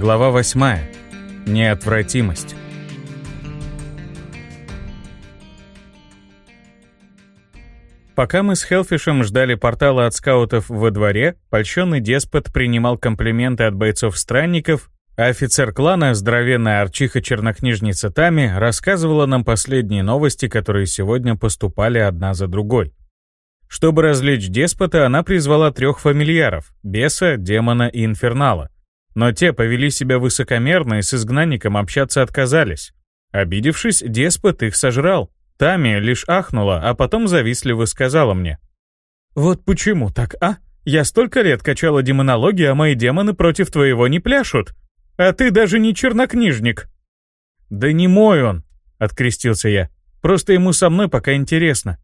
Глава 8. Неотвратимость. Пока мы с Хелфишем ждали портала от скаутов во дворе, польщенный деспот принимал комплименты от бойцов-странников, а офицер клана, здоровенная арчиха-чернокнижница Тами, рассказывала нам последние новости, которые сегодня поступали одна за другой. Чтобы развлечь деспота, она призвала трех фамильяров — беса, демона и инфернала. Но те повели себя высокомерно и с изгнанником общаться отказались. Обидевшись, деспот их сожрал. Тами лишь ахнула, а потом завистливо сказала мне. «Вот почему так, а? Я столько лет качала демонологии, а мои демоны против твоего не пляшут. А ты даже не чернокнижник». «Да не мой он», — открестился я. «Просто ему со мной пока интересно».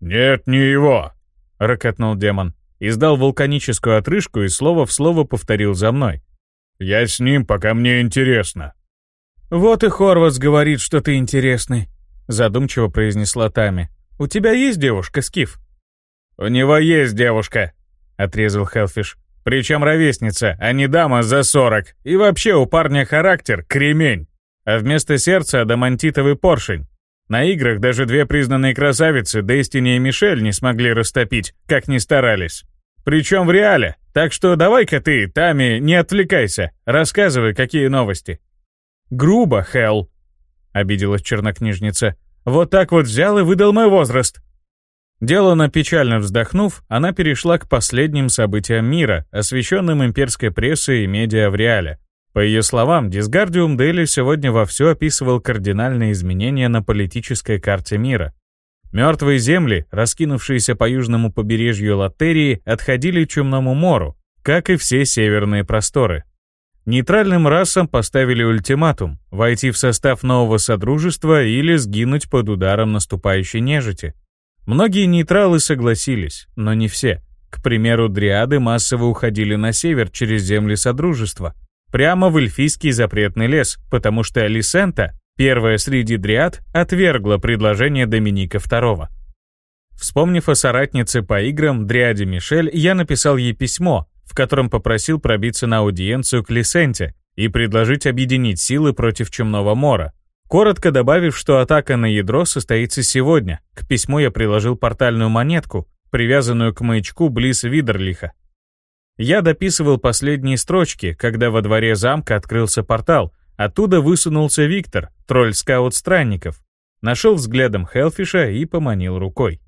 «Нет, не его», — ракотнул демон. Издал вулканическую отрыжку и слово в слово повторил за мной. «Я с ним, пока мне интересно». «Вот и Хорватс говорит, что ты интересный», задумчиво произнесла Тами. «У тебя есть девушка, Скиф?» «У него есть девушка», — отрезал Хелфиш. «Причем ровесница, а не дама за сорок. И вообще у парня характер — кремень. А вместо сердца — адамантитовый поршень. На играх даже две признанные красавицы, Дестини и Мишель, не смогли растопить, как ни старались. Причем в реале. Так что давай-ка ты, Тами, не отвлекайся. Рассказывай, какие новости». «Грубо, Хелл», — обиделась чернокнижница. «Вот так вот взял и выдал мой возраст». Делано печально вздохнув, она перешла к последним событиям мира, освещенным имперской прессой и медиа в реале. По ее словам, Дисгардиум Дели сегодня вовсю описывал кардинальные изменения на политической карте мира. Мертвые земли, раскинувшиеся по южному побережью Латерии, отходили Чумному мору, как и все северные просторы. Нейтральным расам поставили ультиматум – войти в состав нового содружества или сгинуть под ударом наступающей нежити. Многие нейтралы согласились, но не все. К примеру, дриады массово уходили на север через земли Содружества, прямо в эльфийский запретный лес, потому что Алисента, первая среди дриад, отвергла предложение Доминика II. Вспомнив о соратнице по играм, дриаде Мишель, я написал ей письмо, в котором попросил пробиться на аудиенцию к Лисенте и предложить объединить силы против Чумного Мора. Коротко добавив, что атака на ядро состоится сегодня, к письму я приложил портальную монетку, привязанную к маячку близ Видерлиха. Я дописывал последние строчки, когда во дворе замка открылся портал, оттуда высунулся Виктор, тролль-скаут странников, нашел взглядом Хелфиша и поманил рукой.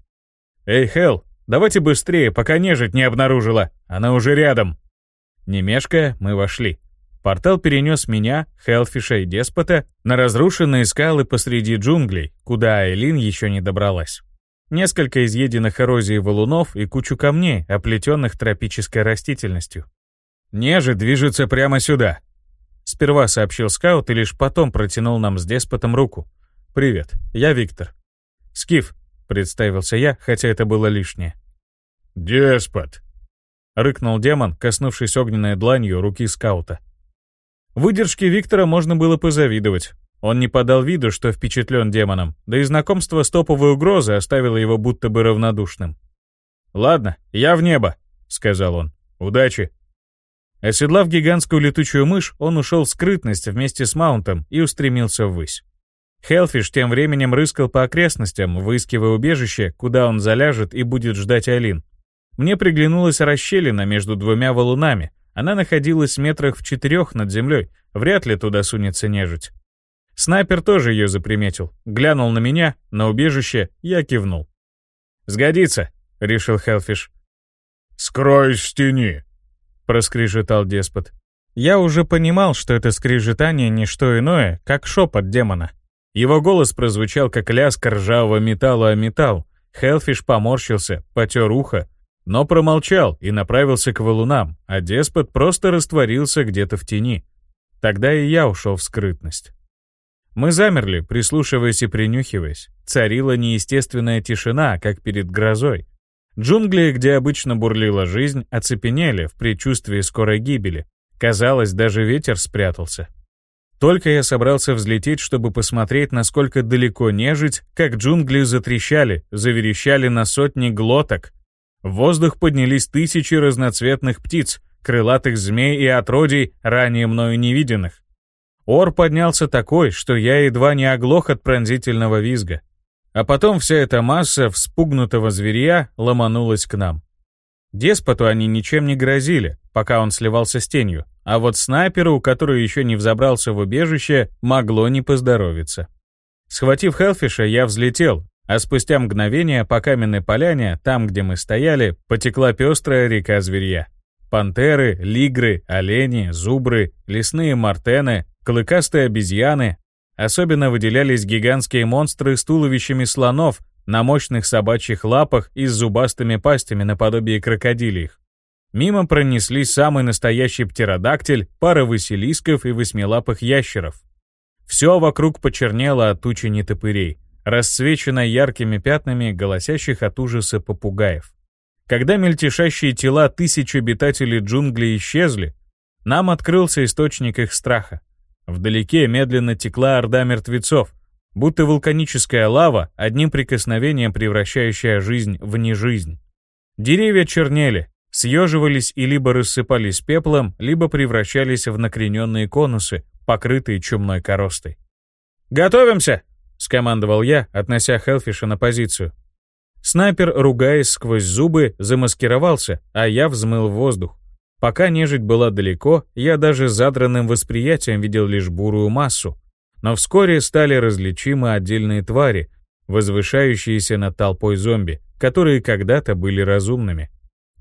«Эй, Хел, Давайте быстрее, пока нежить не обнаружила. Она уже рядом. Не мешкая, мы вошли. Портал перенес меня, Хелфиша и Деспота на разрушенные скалы посреди джунглей, куда Айлин еще не добралась. Несколько изъеденных эрозией валунов и кучу камней, оплетенных тропической растительностью. «Нежить движется прямо сюда», — сперва сообщил скаут и лишь потом протянул нам с Деспотом руку. «Привет, я Виктор». «Скиф, представился я, хотя это было лишнее. «Деспот!» — рыкнул демон, коснувшись огненной дланью руки скаута. Выдержке Виктора можно было позавидовать. Он не подал виду, что впечатлен демоном, да и знакомство с топовой угрозой оставило его будто бы равнодушным. «Ладно, я в небо», — сказал он. «Удачи». Оседлав гигантскую летучую мышь, он ушел в скрытность вместе с Маунтом и устремился ввысь. Хелфиш тем временем рыскал по окрестностям, выискивая убежище, куда он заляжет и будет ждать Алин. Мне приглянулась расщелина между двумя валунами. Она находилась метрах в четырех над землей, вряд ли туда сунется нежить. Снайпер тоже ее заприметил. Глянул на меня, на убежище, я кивнул. «Сгодится», — решил Хелфиш. «Скройсь в тени», — проскрежетал деспот. Я уже понимал, что это скрежетание не что иное, как шепот демона. Его голос прозвучал, как лязг ржавого металла о металл. Хелфиш поморщился, потер ухо, но промолчал и направился к валунам, а деспот просто растворился где-то в тени. Тогда и я ушел в скрытность. Мы замерли, прислушиваясь и принюхиваясь. Царила неестественная тишина, как перед грозой. Джунгли, где обычно бурлила жизнь, оцепенели в предчувствии скорой гибели. Казалось, даже ветер спрятался. Только я собрался взлететь, чтобы посмотреть, насколько далеко нежить, как джунгли затрещали, заверещали на сотни глоток. В воздух поднялись тысячи разноцветных птиц, крылатых змей и отродий, ранее мною невиденных. Ор поднялся такой, что я едва не оглох от пронзительного визга. А потом вся эта масса вспугнутого зверя ломанулась к нам. Деспоту они ничем не грозили, пока он сливался с тенью, а вот снайперу, который еще не взобрался в убежище, могло не поздоровиться. Схватив Хелфиша, я взлетел, а спустя мгновение по каменной поляне, там, где мы стояли, потекла пестрая река зверья. Пантеры, лигры, олени, зубры, лесные мартены, клыкастые обезьяны. Особенно выделялись гигантские монстры с туловищами слонов на мощных собачьих лапах и с зубастыми пастями наподобие крокодилиях. Мимо пронеслись самый настоящий птеродактиль, пара василисков и восьмилапых ящеров. Все вокруг почернело от тучи нетопырей, расцвечено яркими пятнами голосящих от ужаса попугаев. Когда мельтешащие тела тысяч обитателей джунглей исчезли, нам открылся источник их страха. Вдалеке медленно текла орда мертвецов, будто вулканическая лава, одним прикосновением превращающая жизнь в нежизнь. Деревья чернели, съеживались и либо рассыпались пеплом, либо превращались в накрененные конусы, покрытые чумной коростой. «Готовимся!» — скомандовал я, относя Хелфиша на позицию. Снайпер, ругаясь сквозь зубы, замаскировался, а я взмыл в воздух. Пока нежить была далеко, я даже задранным восприятием видел лишь бурую массу, но вскоре стали различимы отдельные твари, возвышающиеся над толпой зомби, которые когда-то были разумными.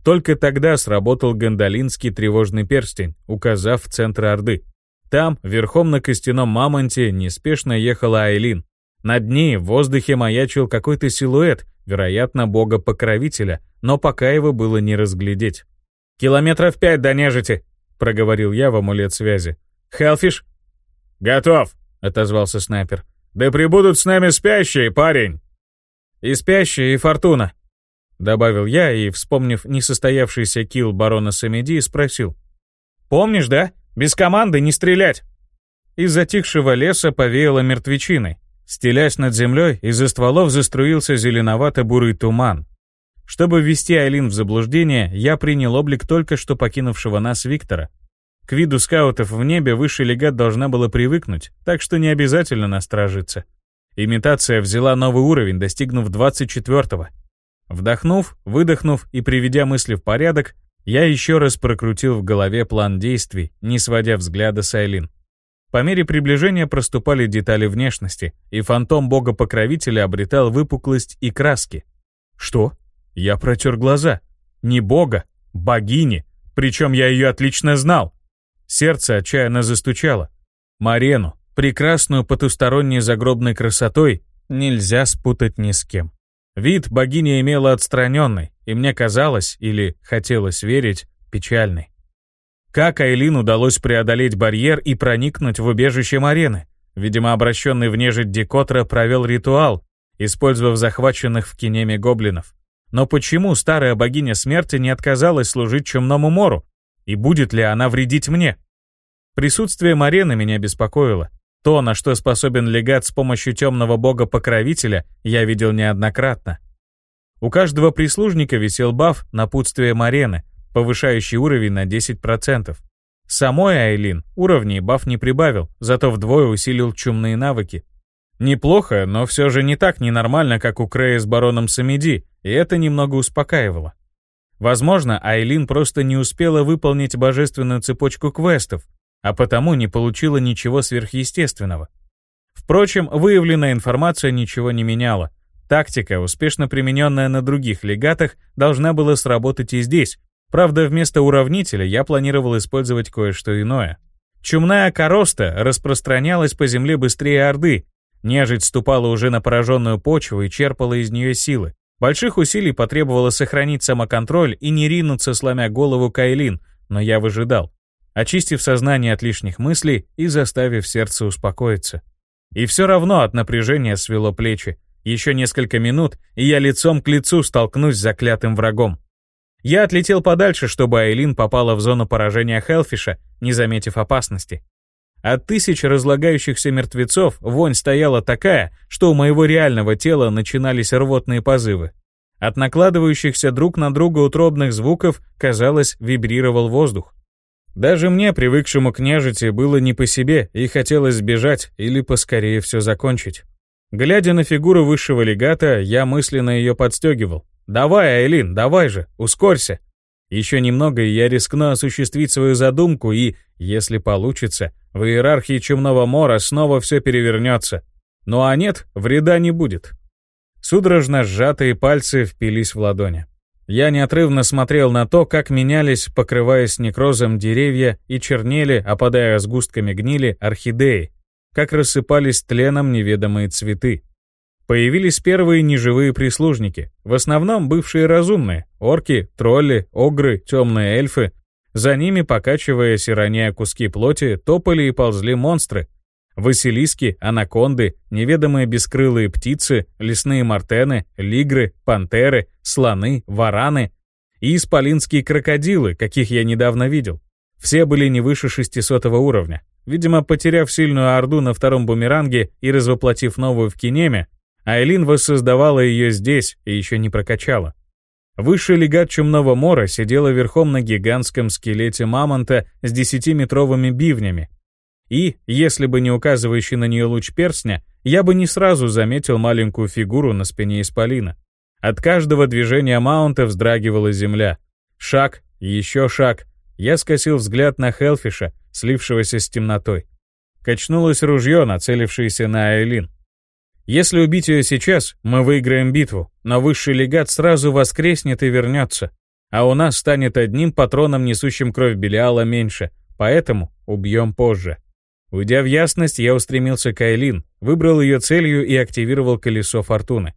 Только тогда сработал гандалинский тревожный перстень, указав в центр Орды. Там, верхом на костяном мамонте, неспешно ехала Айлин. Над ней в воздухе маячил какой-то силуэт, вероятно, бога-покровителя, но пока его было не разглядеть. «Километров пять до нежити», — проговорил я в амулет связи. «Хелфиш?» «Готов», — отозвался снайпер. «Да прибудут с нами спящие, парень!» «И спящие, и фортуна», — добавил я и, вспомнив несостоявшийся килл барона Самеди, спросил. «Помнишь, да? Без команды не стрелять!» Из затихшего леса повеяло мертвечиной. Стелясь над землей, из-за стволов заструился зеленовато-бурый туман. Чтобы ввести Айлин в заблуждение, я принял облик только что покинувшего нас Виктора — к виду скаутов в небе высший легат должна была привыкнуть, так что не обязательно насторожиться. Имитация взяла новый уровень, достигнув 24-го. Вдохнув, выдохнув и приведя мысли в порядок, я еще раз прокрутил в голове план действий, не сводя взгляда с Айлин. По мере приближения проступали детали внешности, и фантом бога-покровителя обретал выпуклость и краски. Что? Я протер глаза. Не бога, богини, причем я ее отлично знал. Сердце отчаянно застучало. Марену, прекрасную потусторонней загробной красотой, нельзя спутать ни с кем. Вид богиня имела отстраненный, и мне казалось, или хотелось верить, печальный. Как Айлин удалось преодолеть барьер и проникнуть в убежище Марены? Видимо, обращенный в нежить Декотра провел ритуал, использовав захваченных в кинеме гоблинов. Но почему старая богиня смерти не отказалась служить Чумному Мору, и будет ли она вредить мне? Присутствие Марены меня беспокоило. То, на что способен легат с помощью темного бога-покровителя, я видел неоднократно. У каждого прислужника висел баф напутствие Марены, повышающий уровень на 10%. Самой Айлин уровней баф не прибавил, зато вдвое усилил чумные навыки. Неплохо, но все же не так ненормально, как у Крея с бароном Самеди, и это немного успокаивало. Возможно, Айлин просто не успела выполнить божественную цепочку квестов, а потому не получила ничего сверхъестественного. Впрочем, выявленная информация ничего не меняла. Тактика, успешно примененная на других легатах, должна была сработать и здесь. Правда, вместо уравнителя я планировал использовать кое-что иное. Чумная короста распространялась по земле быстрее Орды. Нежить ступала уже на пораженную почву и черпала из нее силы. Больших усилий потребовало сохранить самоконтроль и не ринуться, сломя голову Кайлин, но я выжидал, очистив сознание от лишних мыслей и заставив сердце успокоиться. И все равно от напряжения свело плечи. Еще несколько минут, и я лицом к лицу столкнусь с заклятым врагом. Я отлетел подальше, чтобы Айлин попала в зону поражения Хелфиша, не заметив опасности. От тысяч разлагающихся мертвецов вонь стояла такая, что у моего реального тела начинались рвотные позывы. От накладывающихся друг на друга утробных звуков, казалось, вибрировал воздух. Даже мне, привыкшему к нежити, было не по себе, и хотелось сбежать или поскорее все закончить. Глядя на фигуру высшего легата, я мысленно ее подстегивал. «Давай, Айлин, давай же, ускорься!» Еще немного, и я рискну осуществить свою задумку, и, если получится, в иерархии Чумного Мора снова все перевернется. Ну а нет, вреда не будет. Судорожно сжатые пальцы впились в ладони. Я неотрывно смотрел на то, как менялись, покрываясь некрозом деревья и чернели, опадая сгустками гнили, орхидеи, как рассыпались тленом неведомые цветы. Появились первые неживые прислужники, в основном бывшие разумные, орки, тролли, огры, темные эльфы. За ними, покачиваясь и роняя куски плоти, топали и ползли монстры. Василиски, анаконды, неведомые бескрылые птицы, лесные мартены, лигры, пантеры, слоны, вараны и исполинские крокодилы, каких я недавно видел. Все были не выше 600 уровня. Видимо, потеряв сильную орду на втором бумеранге и развоплотив новую в Кинеме, Айлин воссоздавала ее здесь и еще не прокачала. Высший легат Чумного Мора сидела верхом на гигантском скелете мамонта с десятиметровыми бивнями. И, если бы не указывающий на нее луч перстня, я бы не сразу заметил маленькую фигуру на спине исполина. От каждого движения маунта вздрагивала земля. Шаг, еще шаг. Я скосил взгляд на Хелфиша, слившегося с темнотой. Качнулось ружье, нацелившееся на Айлин. Если убить ее сейчас, мы выиграем битву, но высший легат сразу воскреснет и вернется, а у нас станет одним патроном, несущим кровь Белиала, меньше, поэтому убьем позже. Уйдя в ясность, я устремился к Айлин, выбрал ее целью и активировал колесо фортуны.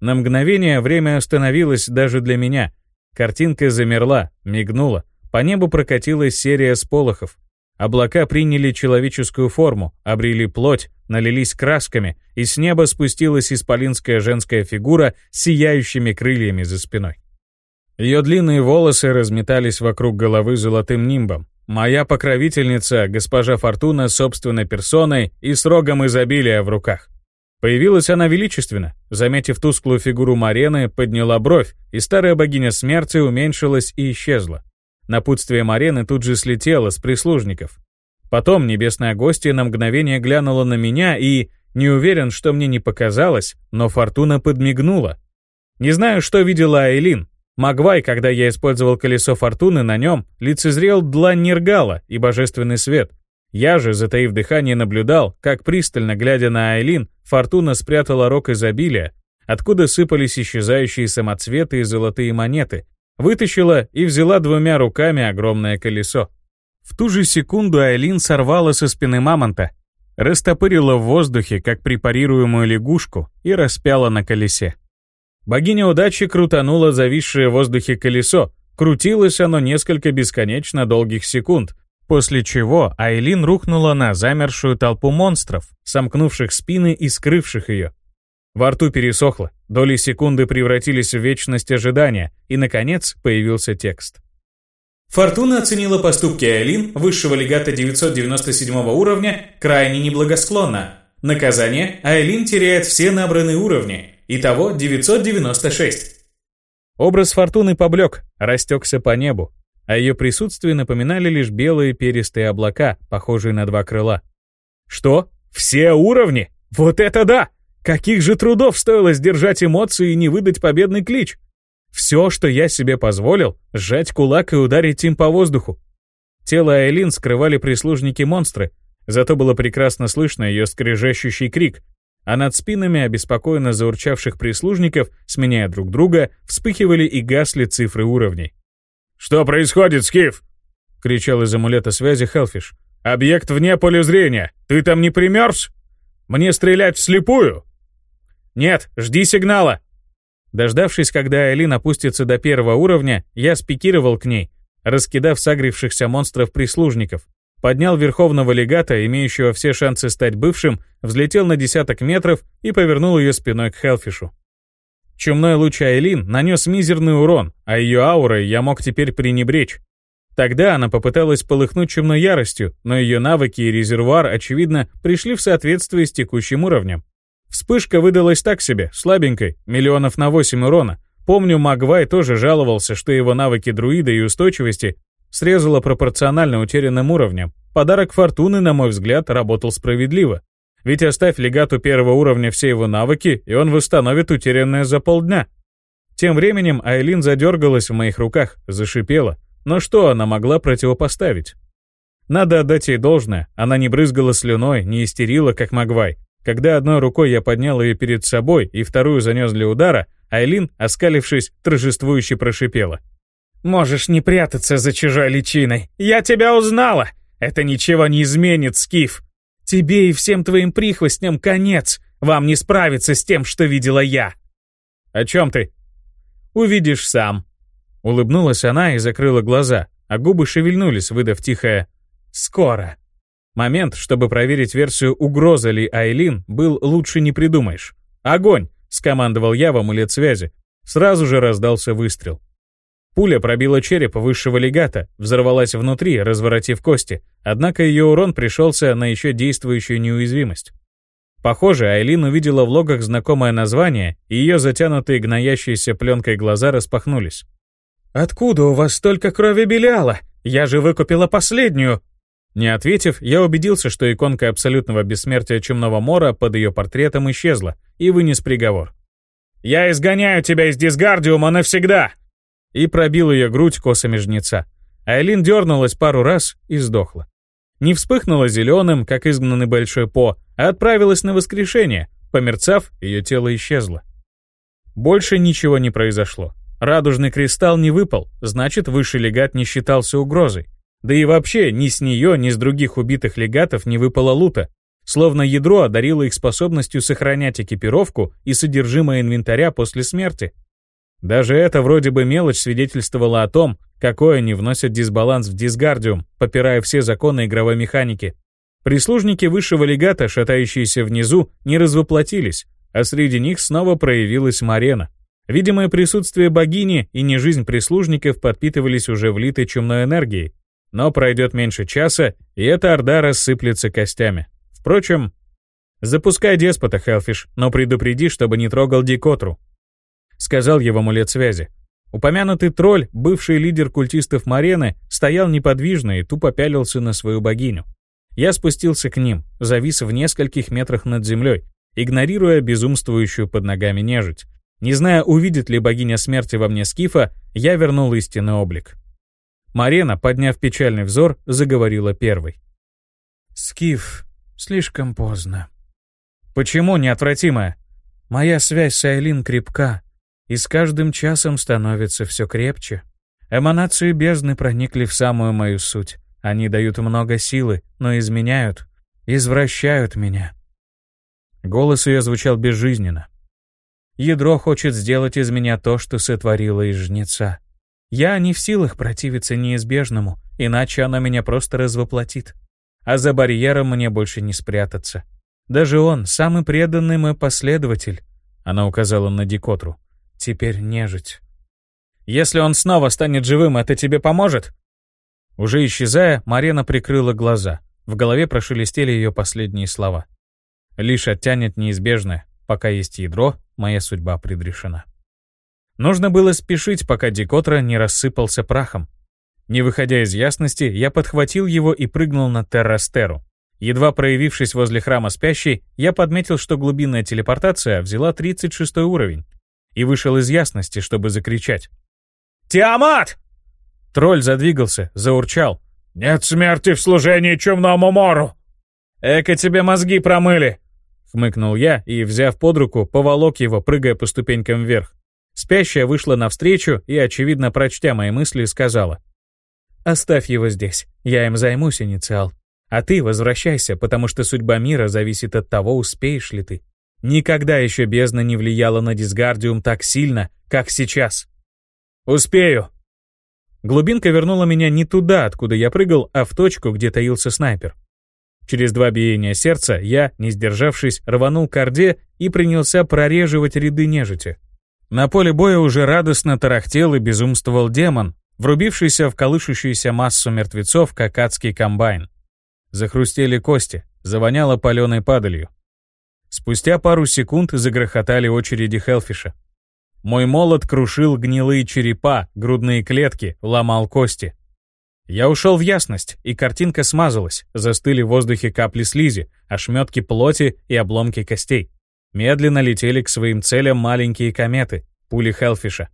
На мгновение время остановилось даже для меня. Картинка замерла, мигнула, по небу прокатилась серия сполохов. Облака приняли человеческую форму, обрели плоть, налились красками, и с неба спустилась исполинская женская фигура с сияющими крыльями за спиной. Ее длинные волосы разметались вокруг головы золотым нимбом. Моя покровительница, госпожа Фортуна, собственной персоной и с рогом изобилия в руках. Появилась она величественно. Заметив тусклую фигуру Марены, подняла бровь, и старая богиня смерти уменьшилась и исчезла. Напутствие Марены тут же слетело с прислужников. Потом небесная гостья на мгновение глянула на меня и, не уверен, что мне не показалось, но Фортуна подмигнула. Не знаю, что видела Айлин. Магвай, когда я использовал колесо Фортуны, на нем лицезрел длань Нергала и божественный свет. Я же, затаив дыхание, наблюдал, как пристально глядя на Айлин, Фортуна спрятала рог изобилия, откуда сыпались исчезающие самоцветы и золотые монеты, вытащила и взяла двумя руками огромное колесо. В ту же секунду Айлин сорвала со спины мамонта, растопырила в воздухе, как препарируемую лягушку, и распяла на колесе. Богиня удачи крутанула зависшее в воздухе колесо, крутилось оно несколько бесконечно долгих секунд, после чего Айлин рухнула на замершую толпу монстров, сомкнувших спины и скрывших ее. Во рту пересохло, доли секунды превратились в вечность ожидания, и, наконец, появился текст. Фортуна оценила поступки Айлин, высшего легата 997 уровня, крайне неблагосклонно. Наказание – Айлин теряет все набранные уровни. Итого 996. Образ Фортуны поблек, растекся по небу, а ее присутствие напоминали лишь белые перистые облака, похожие на два крыла. Что? Все уровни? Вот это да! Каких же трудов стоило сдержать эмоции и не выдать победный клич? Все, что я себе позволил, сжать кулак и ударить им по воздуху. Тело Айлин скрывали прислужники-монстры, зато было прекрасно слышно ее скрежещущий крик, а над спинами обеспокоенно заурчавших прислужников, сменяя друг друга, вспыхивали и гасли цифры уровней. «Что происходит, Скиф?» — кричал из амулета связи Хелфиш. «Объект вне поля зрения. Ты там не примерз? Мне стрелять вслепую?» «Нет, жди сигнала!» Дождавшись, когда Айлин опустится до первого уровня, я спикировал к ней, раскидав согревшихся монстров-прислужников. Поднял верховного легата, имеющего все шансы стать бывшим, взлетел на десяток метров и повернул ее спиной к Хелфишу. Чумной луч Айлин нанес мизерный урон, а ее аурой я мог теперь пренебречь. Тогда она попыталась полыхнуть чумной яростью, но ее навыки и резервуар, очевидно, пришли в соответствии с текущим уровнем. Вспышка выдалась так себе, слабенькой, миллионов на 8 урона, Помню, Магвай тоже жаловался, что его навыки друида и устойчивости срезало пропорционально утерянным уровням. Подарок фортуны, на мой взгляд, работал справедливо. Ведь оставь легату первого уровня все его навыки, и он восстановит утерянное за полдня. Тем временем Айлин задергалась в моих руках, зашипела. Но что она могла противопоставить? Надо отдать ей должное, она не брызгала слюной, не истерила, как Магвай. Когда одной рукой я поднял ее перед собой и вторую занес для удара, Айлин, оскалившись, торжествующе прошипела. «Можешь не прятаться за чужой личиной. Я тебя узнала! Это ничего не изменит, Скиф. Тебе и всем твоим прихвостням конец. Вам не справиться с тем, что видела я». «О чем ты?» «Увидишь сам». Улыбнулась она и закрыла глаза, а губы шевельнулись, выдав тихое «Скоро». Момент, чтобы проверить версию угрозы ли Айлин, был лучше не придумаешь. «Огонь!» — скомандовал я в амулет связи. Сразу же раздался выстрел. Пуля пробила череп высшего легата, взорвалась внутри, разворотив кости, однако ее урон пришелся на еще действующую неуязвимость. Похоже, Айлин увидела в логах знакомое название, и ее затянутые гноящейся пленкой глаза распахнулись. «Откуда у вас столько крови Белиала? Я же выкупила последнюю!» Не ответив, я убедился, что иконка абсолютного бессмертия Чумного Мора под ее портретом исчезла, и вынес приговор. «Я изгоняю тебя из Дисгардиума навсегда!» И пробил ее грудь косами жнеца. Айлин дернулась пару раз и сдохла. Не вспыхнула зеленым, как изгнанный Большой По, а отправилась на воскрешение. Померцав, ее тело исчезло. Больше ничего не произошло. Радужный кристалл не выпал, значит, высший легат не считался угрозой. Да и вообще, ни с нее, ни с других убитых легатов не выпало лута, словно ядро одарило их способностью сохранять экипировку и содержимое инвентаря после смерти. Даже это вроде бы мелочь свидетельствовала о том, какой они вносят дисбаланс в дисгардиум, попирая все законы игровой механики. Прислужники высшего легата, шатающиеся внизу, не развоплотились, а среди них снова проявилась Марена. Видимое присутствие богини и не жизнь прислужников подпитывались уже влитой чумной энергией, но пройдет меньше часа, и эта орда рассыплется костями. Впрочем, запускай деспота, Хелфиш, но предупреди, чтобы не трогал Дикотру. Сказал его амулет связи. Упомянутый тролль, бывший лидер культистов Марены, стоял неподвижно и тупо пялился на свою богиню. Я спустился к ним, завис в нескольких метрах над землей, игнорируя безумствующую под ногами нежить. Не зная, увидит ли богиня смерти во мне скифа, я вернул истинный облик. Марена, подняв печальный взор, заговорила первой. «Скиф, слишком поздно». «Почему неотвратимая?» «Моя связь с Айлин крепка, и с каждым часом становится все крепче. Эманации бездны проникли в самую мою суть. Они дают много силы, но изменяют, извращают меня». Голос ее звучал безжизненно. «Ядро хочет сделать из меня то, что сотворило из жнеца. Я не в силах противиться неизбежному, иначе она меня просто развоплотит. А за барьером мне больше не спрятаться. Даже он, самый преданный мой последователь, она указала на Дикотру, теперь нежить. Если он снова станет живым, это тебе поможет? Уже исчезая, Марена прикрыла глаза. В голове прошелестели ее последние слова. Лишь оттянет неизбежное. Пока есть ядро, моя судьба предрешена. Нужно было спешить, пока Дикотра не рассыпался прахом. Не выходя из ясности, я подхватил его и прыгнул на Террастеру. Едва проявившись возле храма спящей, я подметил, что глубинная телепортация взяла 36 уровень, и вышел из ясности, чтобы закричать. «Тиамат!» Тролль задвигался, заурчал. «Нет смерти в служении чумному мору!» «Эка тебе мозги промыли!» Хмыкнул я и, взяв под руку, поволок его, прыгая по ступенькам вверх. Спящая вышла навстречу и, очевидно, прочтя мои мысли, сказала. «Оставь его здесь, я им займусь, инициал. А ты возвращайся, потому что судьба мира зависит от того, успеешь ли ты. Никогда еще бездна не влияла на Дисгардиум так сильно, как сейчас». «Успею!» Глубинка вернула меня не туда, откуда я прыгал, а в точку, где таился снайпер. Через два биения сердца я, не сдержавшись, рванул к Орде и принялся прореживать ряды нежити. На поле боя уже радостно тарахтел и безумствовал демон, врубившийся в колышущуюся массу мертвецов, как адский комбайн. Захрустели кости, завоняло паленой падалью. Спустя пару секунд загрохотали очереди Хелфиша. Мой молот крушил гнилые черепа, грудные клетки, ломал кости. Я ушел в ясность, и картинка смазалась, застыли в воздухе капли слизи, ошметки плоти и обломки костей. Медленно летели к своим целям маленькие кометы, пули Хелфиша.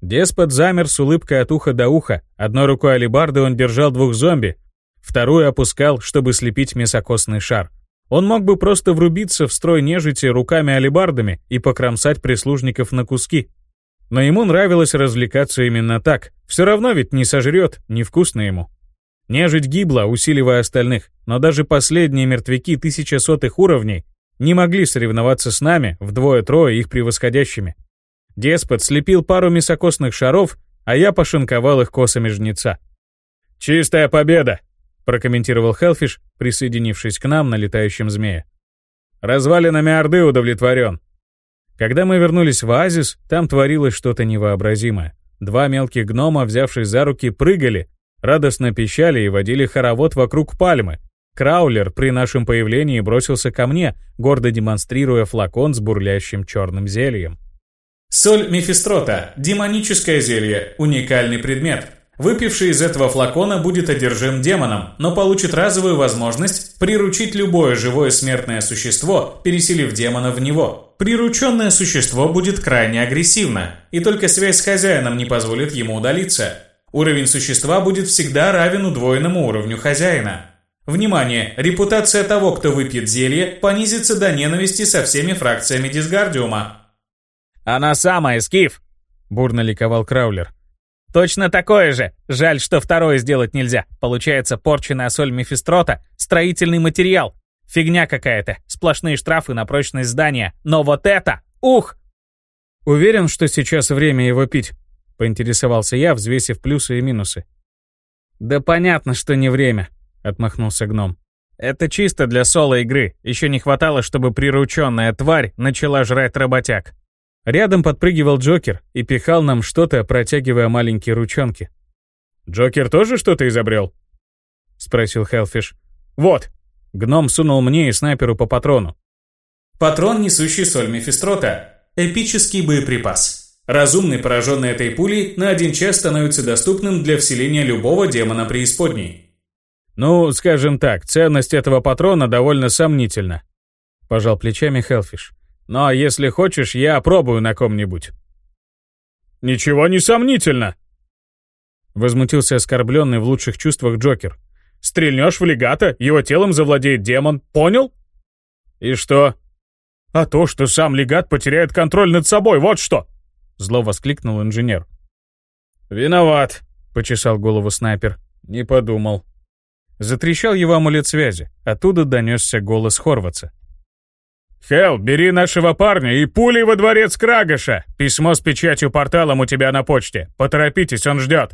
Деспот замер с улыбкой от уха до уха. Одной рукой алебарды он держал двух зомби, вторую опускал, чтобы слепить мясокосный шар. Он мог бы просто врубиться в строй нежити руками-алебардами и покромсать прислужников на куски. Но ему нравилось развлекаться именно так. Все равно ведь не сожрет, невкусно ему. Нежить гибла, усиливая остальных, но даже последние мертвяки тысячесотых уровней не могли соревноваться с нами, вдвое-трое их превосходящими. Деспот слепил пару мясокосных шаров, а я пошинковал их косами жнеца. «Чистая победа!» — прокомментировал Хелфиш, присоединившись к нам на летающем змее. «Развалинами Орды удовлетворен. Когда мы вернулись в оазис, там творилось что-то невообразимое. Два мелких гнома, взявшись за руки, прыгали, радостно пищали и водили хоровод вокруг пальмы. Краулер при нашем появлении бросился ко мне, гордо демонстрируя флакон с бурлящим черным зельем. Соль Мефистрота – демоническое зелье, уникальный предмет – Выпивший из этого флакона будет одержим демоном, но получит разовую возможность приручить любое живое смертное существо, переселив демона в него. Прирученное существо будет крайне агрессивно, и только связь с хозяином не позволит ему удалиться. Уровень существа будет всегда равен удвоенному уровню хозяина. Внимание! Репутация того, кто выпьет зелье, понизится до ненависти со всеми фракциями дисгардиума. «Она самая, Скиф!» – бурно ликовал Краулер. Точно такое же. Жаль, что второе сделать нельзя. Получается порченная соль мефистрота, строительный материал. Фигня какая-то. Сплошные штрафы на прочность здания. Но вот это! Ух! Уверен, что сейчас время его пить. Поинтересовался я, взвесив плюсы и минусы. Да понятно, что не время, отмахнулся гном. Это чисто для соло игры. Еще не хватало, чтобы прирученная тварь начала жрать работяг. Рядом подпрыгивал Джокер и пихал нам что-то, протягивая маленькие ручонки. «Джокер тоже что-то изобрел?» — спросил Хелфиш. «Вот!» — гном сунул мне и снайперу по патрону. Патрон, несущий соль Мефистрота. Эпический боеприпас. Разумный, пораженный этой пулей, на один час становится доступным для вселения любого демона преисподней. «Ну, скажем так, ценность этого патрона довольно сомнительна», — пожал плечами Хелфиш. Но если хочешь, я опробую на ком-нибудь». «Ничего не сомнительно!» Возмутился оскорбленный в лучших чувствах Джокер. «Стрельнешь в легата, его телом завладеет демон, понял?» «И что?» «А то, что сам легат потеряет контроль над собой, вот что!» Зло воскликнул инженер. «Виноват», — почесал голову снайпер. «Не подумал». Затрещал его амулет связи. Оттуда донесся голос Хорватса. «Хелл, бери нашего парня и пулей во дворец Крагаша! Письмо с печатью порталом у тебя на почте. Поторопитесь, он ждет!»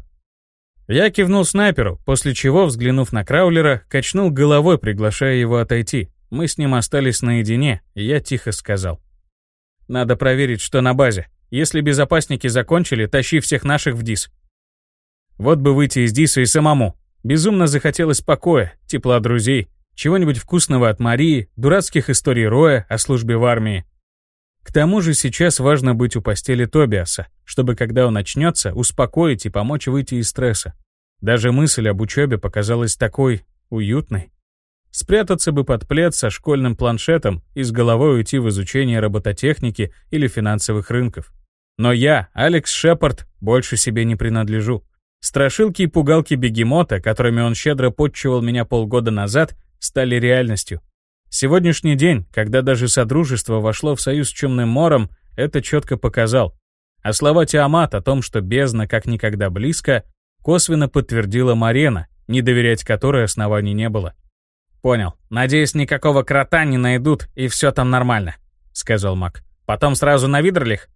Я кивнул снайперу, после чего, взглянув на Краулера, качнул головой, приглашая его отойти. Мы с ним остались наедине, и я тихо сказал. «Надо проверить, что на базе. Если безопасники закончили, тащи всех наших в ДИС». Вот бы выйти из ДИСа и самому. Безумно захотелось покоя, тепла друзей, чего-нибудь вкусного от Марии, дурацких историй Роя о службе в армии. К тому же сейчас важно быть у постели Тобиаса, чтобы когда он начнется, успокоить и помочь выйти из стресса. Даже мысль об учебе показалась такой уютной. Спрятаться бы под плед со школьным планшетом и с головой уйти в изучение робототехники или финансовых рынков. Но я, Алекс Шепард, больше себе не принадлежу. Страшилки и пугалки бегемота, которыми он щедро подчивал меня полгода назад, стали реальностью. Сегодняшний день, когда даже Содружество вошло в союз с Чумным Мором, это четко показал. А слова Тиамат о том, что бездна как никогда близко, косвенно подтвердила Марена, не доверять которой оснований не было. «Понял. Надеюсь, никакого крота не найдут, и все там нормально», — сказал Мак. «Потом сразу на Видрлих?»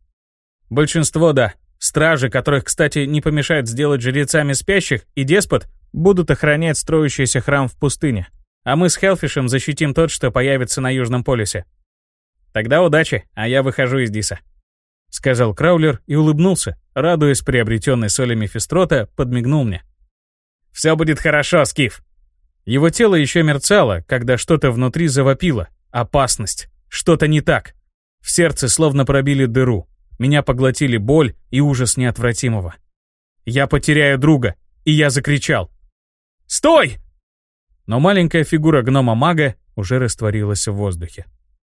«Большинство, да. Стражи, которых, кстати, не помешает сделать жрецами спящих, и деспот, будут охранять строящийся храм в пустыне. А мы с Хелфишем защитим тот, что появится на Южном полюсе. Тогда удачи, а я выхожу из Диса. Сказал Краулер и улыбнулся, радуясь приобретенной соли Мефистрота, подмигнул мне. «Все будет хорошо, Скиф!» Его тело еще мерцало, когда что-то внутри завопило. Опасность. Что-то не так. В сердце словно пробили дыру. Меня поглотили боль и ужас неотвратимого. Я потеряю друга, и я закричал. «Стой!» Но маленькая фигура гнома-мага уже растворилась в воздухе.